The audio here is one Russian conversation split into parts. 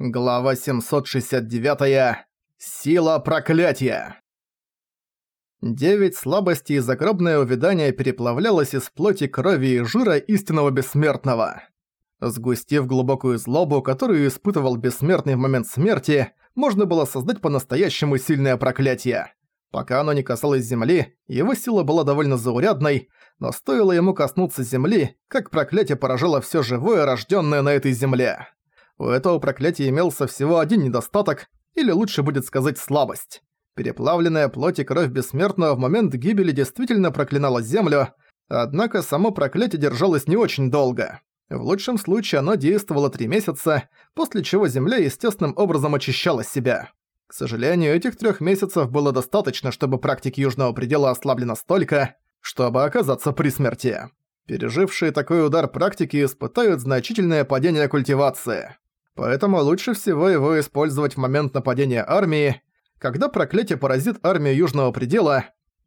Глава 769. Сила проклятия. Девять слабостей и загробное увядание переплавлялось из плоти, крови и жира истинного бессмертного. Сгустив глубокую злобу, которую испытывал бессмертный в момент смерти, можно было создать по-настоящему сильное проклятие. Пока оно не касалось земли, его сила была довольно заурядной, но стоило ему коснуться земли, как проклятие поражало все живое, рожденное на этой земле. У этого проклятия имелся всего один недостаток, или лучше будет сказать слабость. Переплавленная плоть и кровь бессмертного в момент гибели действительно проклинала землю, однако само проклятие держалось не очень долго. В лучшем случае оно действовало три месяца, после чего земля естественным образом очищала себя. К сожалению, этих трех месяцев было достаточно, чтобы практики Южного Предела ослабли настолько, чтобы оказаться при смерти. Пережившие такой удар практики испытают значительное падение культивации поэтому лучше всего его использовать в момент нападения армии, когда проклятие поразит армию Южного Предела,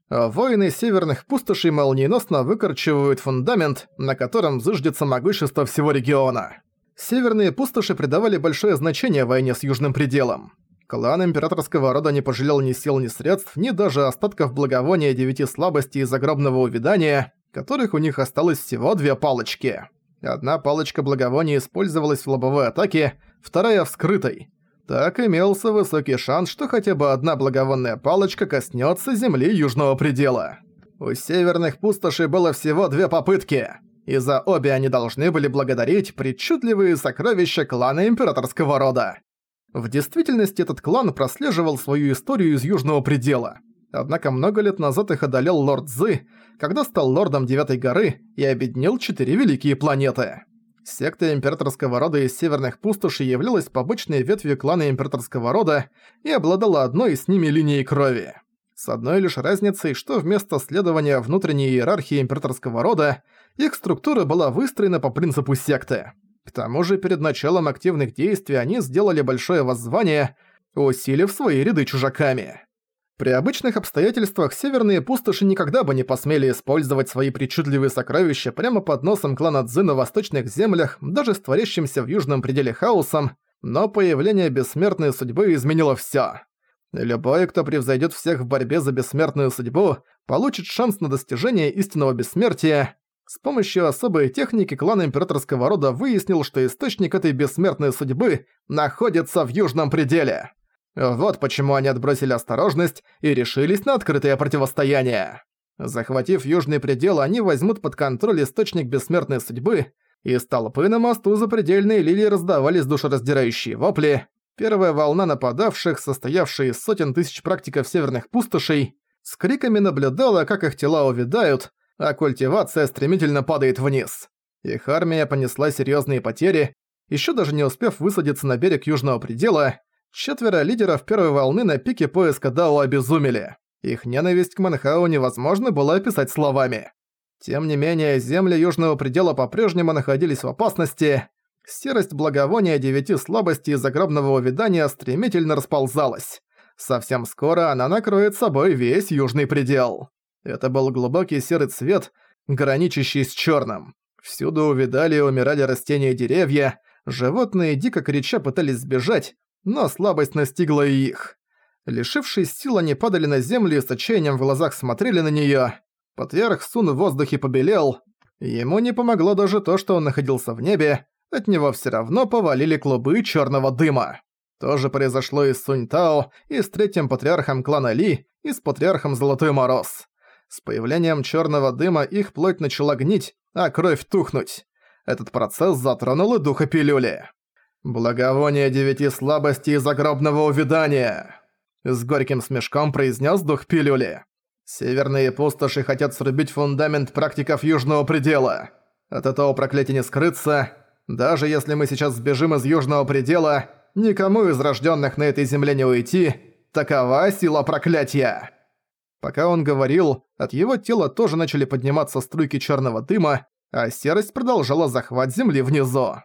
а воины Северных Пустошей молниеносно выкорчевывают фундамент, на котором зыждется могущество всего региона. Северные Пустоши придавали большое значение войне с Южным Пределом. Клан императорского рода не пожалел ни сил, ни средств, ни даже остатков благовония девяти слабостей и загробного увядания, которых у них осталось всего две палочки. Одна палочка благовония использовалась в лобовой атаке, вторая в скрытой. Так имелся высокий шанс, что хотя бы одна благовонная палочка коснется земли южного предела. У северных пустошей было всего две попытки, и за обе они должны были благодарить причудливые сокровища клана императорского рода. В действительности этот клан прослеживал свою историю из южного предела. Однако много лет назад их одолел лорд Зы, когда стал лордом Девятой горы и объединил четыре великие планеты. Секта императорского рода из северных пустошей являлась побочной ветвью клана императорского рода и обладала одной с ними линией крови. С одной лишь разницей, что вместо следования внутренней иерархии императорского рода, их структура была выстроена по принципу секты. К тому же перед началом активных действий они сделали большое воззвание, усилив свои ряды чужаками. При обычных обстоятельствах северные пустоши никогда бы не посмели использовать свои причудливые сокровища прямо под носом клана Цзы на восточных землях, даже с творящимся в южном пределе хаосом, но появление бессмертной судьбы изменило всё. Любой, кто превзойдет всех в борьбе за бессмертную судьбу, получит шанс на достижение истинного бессмертия. С помощью особой техники клан императорского рода выяснил, что источник этой бессмертной судьбы находится в южном пределе. Вот почему они отбросили осторожность и решились на открытое противостояние. Захватив южный предел, они возьмут под контроль источник бессмертной судьбы, из толпы на мосту запредельные лилии раздавались душераздирающие вопли. Первая волна нападавших, состоявшая из сотен тысяч практиков северных пустошей, с криками наблюдала, как их тела увядают, а культивация стремительно падает вниз. Их армия понесла серьезные потери, еще даже не успев высадиться на берег южного предела, Четверо лидеров первой волны на пике поиска Дао обезумели. Их ненависть к Манхау невозможно было описать словами. Тем не менее, земли Южного Предела по-прежнему находились в опасности. Серость благовония девяти слабостей загробного увядания стремительно расползалась. Совсем скоро она накроет собой весь Южный Предел. Это был глубокий серый цвет, граничащий с черным. Всюду увидали и умирали растения и деревья, животные дико крича пытались сбежать, но слабость настигла и их. Лишившись сил, они падали на землю и с отчаянием в глазах смотрели на неё. Патриарх Сун в воздухе побелел. Ему не помогло даже то, что он находился в небе, от него всё равно повалили клубы чёрного дыма. То же произошло и с Сунь Тао, и с третьим патриархом клана Ли, и с патриархом Золотой Мороз. С появлением чёрного дыма их плоть начала гнить, а кровь тухнуть. Этот процесс затронул и духа пилюли. «Благовоние девяти слабостей загробного увядания!» С горьким смешком произнес дух пилюли. «Северные пустоши хотят срубить фундамент практиков Южного Предела. От этого проклятия не скрыться. Даже если мы сейчас сбежим из Южного Предела, никому из рожденных на этой земле не уйти. Такова сила проклятия!» Пока он говорил, от его тела тоже начали подниматься струйки черного дыма, а серость продолжала захват земли внизу.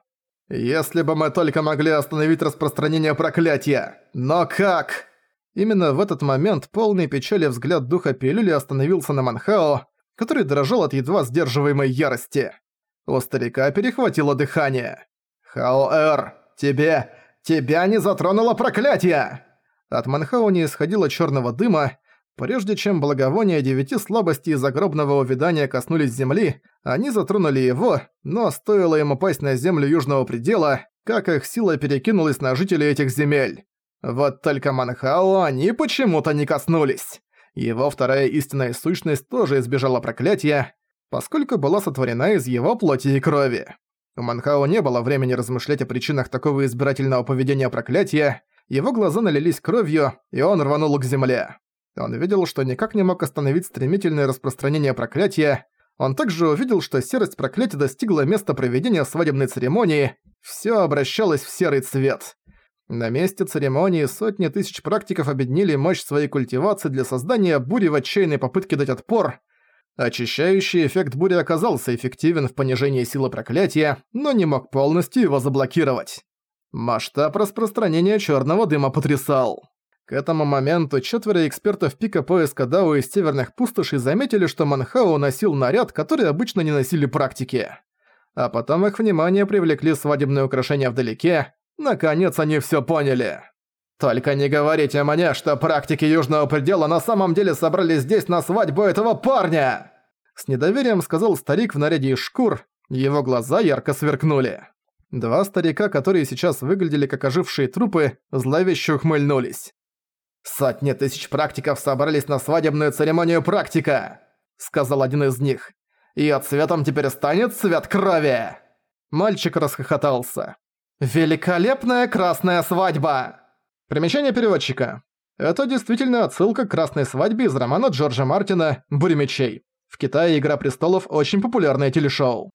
«Если бы мы только могли остановить распространение проклятия! Но как?» Именно в этот момент полный печали взгляд духа пилюли остановился на Манхао, который дрожал от едва сдерживаемой ярости. У старика перехватило дыхание. «Хао-Эр, тебе... «Тебя не затронуло проклятие!» От Манхау не исходило черного дыма. Прежде чем благовония девяти слабостей загробного увядания коснулись земли, они затронули его, но стоило им упасть на землю южного предела, как их сила перекинулась на жителей этих земель. Вот только Манхао они почему-то не коснулись. Его вторая истинная сущность тоже избежала проклятия, поскольку была сотворена из его плоти и крови. У Манхао не было времени размышлять о причинах такого избирательного поведения проклятия, его глаза налились кровью, и он рванул к земле. Он видел, что никак не мог остановить стремительное распространение проклятия. Он также увидел, что серость проклятия достигла места проведения свадебной церемонии. Всё обращалось в серый цвет. На месте церемонии сотни тысяч практиков объединили мощь своей культивации для создания бури в отчаянной попытке дать отпор. Очищающий эффект бури оказался эффективен в понижении силы проклятия, но не мог полностью его заблокировать. Масштаб распространения черного дыма потрясал. К этому моменту четверо экспертов пика поиска Дао из северных пустошей заметили, что Манхао носил наряд, который обычно не носили практики. А потом их внимание привлекли свадебные украшения вдалеке. Наконец они все поняли. «Только не говорите мне, что практики Южного Предела на самом деле собрались здесь на свадьбу этого парня!» С недоверием сказал старик в наряде из шкур, его глаза ярко сверкнули. Два старика, которые сейчас выглядели как ожившие трупы, зловеще ухмыльнулись. «Сотни тысяч практиков собрались на свадебную церемонию практика!» Сказал один из них. «И цветом теперь станет цвет крови!» Мальчик расхохотался. «Великолепная красная свадьба!» Примечание переводчика. Это действительно отсылка к красной свадьбе из романа Джорджа Мартина «Буря мечей». В Китае «Игра престолов» очень популярное телешоу.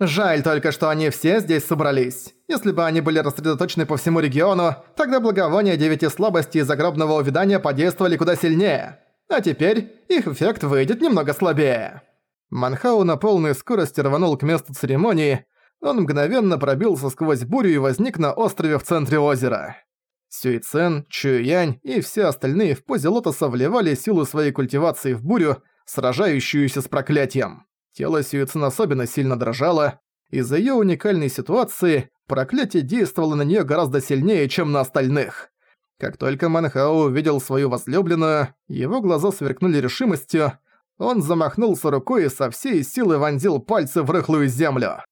Жаль только, что они все здесь собрались. Если бы они были рассредоточены по всему региону, тогда благовония девяти слабостей загробного увядания подействовали куда сильнее. А теперь их эффект выйдет немного слабее. Манхау на полной скорости рванул к месту церемонии. Он мгновенно пробился сквозь бурю и возник на острове в центре озера. Сюйцен, Чуянь и все остальные в позе лотоса вливали силу своей культивации в бурю, сражающуюся с проклятием. Тело Сюицин особенно сильно дрожало. Из-за её уникальной ситуации проклятие действовало на неё гораздо сильнее, чем на остальных. Как только Манхао увидел свою возлюбленную, его глаза сверкнули решимостью, он замахнулся рукой и со всей силы вонзил пальцы в рыхлую землю.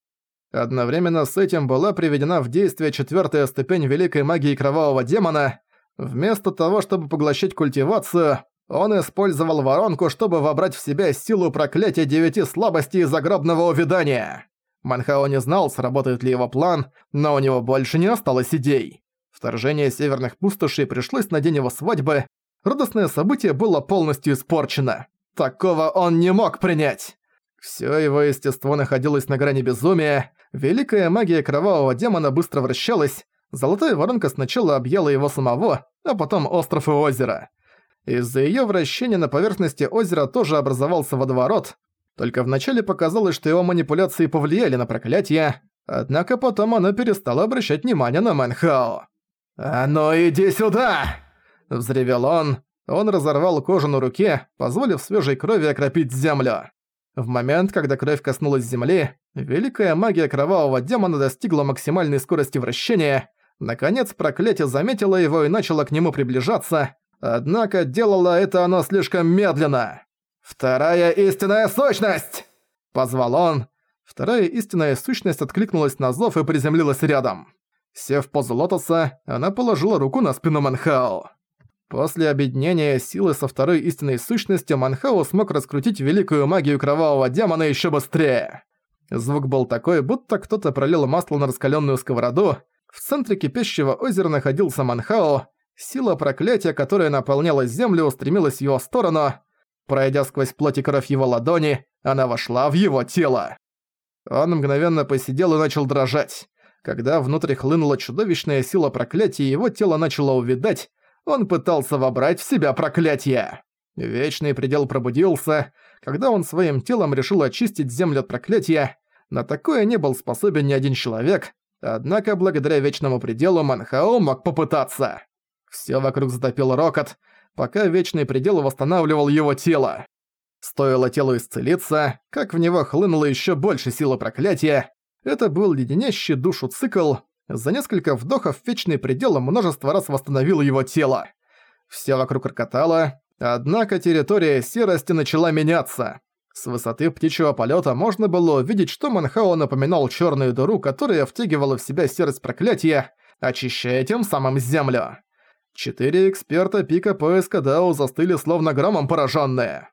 Одновременно с этим была приведена в действие четвёртая ступень великой магии кровавого демона. Вместо того, чтобы поглощать культивацию, он использовал воронку, чтобы вобрать в себя силу проклятия девяти слабостей загробного увядания. Манхао не знал, сработает ли его план, но у него больше не осталось идей. Вторжение северных пустошей пришлось на день его свадьбы. Радостное событие было полностью испорчено. Такого он не мог принять. Всё его естество находилось на грани безумия. Великая магия кровавого демона быстро вращалась. Золотая воронка сначала объяла его самого, а потом остров и озеро. Из-за её вращения на поверхности озера тоже образовался водоворот, только вначале показалось, что его манипуляции повлияли на проклятие, однако потом оно перестало обращать внимание на Мэнхао. «А ну иди сюда!» – взревел он. Он разорвал кожу на руке, позволив свежей крови окропить землю. В момент, когда кровь коснулась земли, великая магия кровавого демона достигла максимальной скорости вращения. Наконец проклятие заметило его и начало к нему приближаться, Однако делало это оно слишком медленно. «Вторая истинная сущность!» Позвал он. Вторая истинная сущность откликнулась на зов и приземлилась рядом. Сев в позу лотоса, она положила руку на спину Манхао. После объединения силы со второй истинной сущностью Манхао смог раскрутить великую магию кровавого демона еще быстрее. Звук был такой, будто кто-то пролил масло на раскаленную сковороду. В центре кипящего озера находился Манхао, Сила проклятия, которая наполняла землю, устремилась в его сторону. Пройдя сквозь плоть и кровь его ладони, она вошла в его тело. Он мгновенно посидел и начал дрожать. Когда внутрь хлынула чудовищная сила проклятия, его тело начало увидать, он пытался вобрать в себя проклятие. Вечный предел пробудился, когда он своим телом решил очистить землю от проклятия. На такое не был способен ни один человек, однако благодаря Вечному пределу Манхао мог попытаться. Всё вокруг затопил рокот, пока Вечный Предел восстанавливал его тело. Стоило телу исцелиться, как в него хлынуло ещё больше силы проклятия. Это был леденящий душу цикл, За несколько вдохов Вечный Предел множество раз восстановил его тело. Все вокруг рокотало, однако территория серости начала меняться. С высоты птичьего полета можно было увидеть, что Манхао напоминал черную дыру, которая втягивала в себя серость проклятия, очищая тем самым землю. Четыре эксперта пика поиска Дао застыли словно громом пораженные.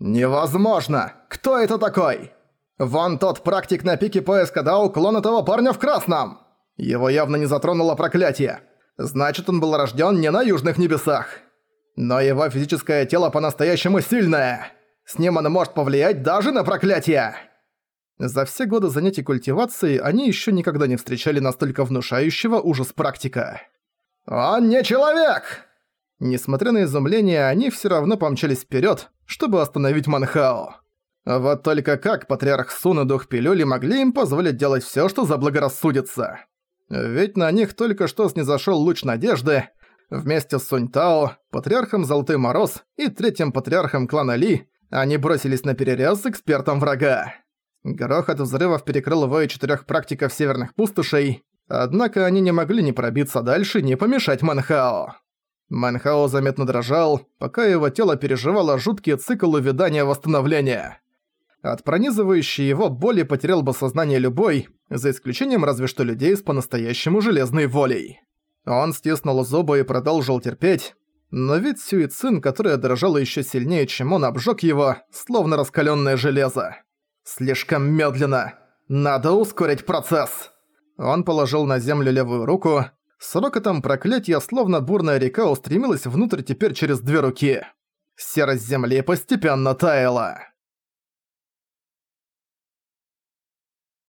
«Невозможно! Кто это такой?» «Вон тот практик на пике поиска Дао, клон этого парня в красном!» Его явно не затронуло проклятие. Значит, он был рожден не на южных небесах. Но его физическое тело по-настоящему сильное. С ним оно может повлиять даже на проклятие. За все годы занятий культивацией они еще никогда не встречали настолько внушающего ужас практика. «Он не человек!» Несмотря на изумление, они все равно помчались вперед, чтобы остановить Манхао. Вот только как Патриарх Сун и Дух Пилюли могли им позволить делать все, что заблагорассудится? Ведь на них только что снизошёл луч надежды. Вместе с Суньтао, Патриархом Золотой Мороз и Третьим Патриархом клана Ли они бросились на перерез с экспертом врага. Грохот взрывов перекрыл вой четырёх практиков северных пустошей, однако они не могли ни пробиться дальше, ни помешать Манхао. Манхао заметно дрожал, пока его тело переживало жуткий цикл увядания восстановления. От пронизывающей его боли потерял бы сознание любой, за исключением разве что людей с по-настоящему железной волей. Он стиснул зубы и продолжил терпеть, но вид Сюицин, которая дрожала еще сильнее, чем он, обжег его, словно раскаленное железо. «Слишком медленно! Надо ускорить процесс!» Он положил на землю левую руку. С рокотом проклятия, словно бурная река, устремилась внутрь теперь через две руки. Серость земли постепенно таяла.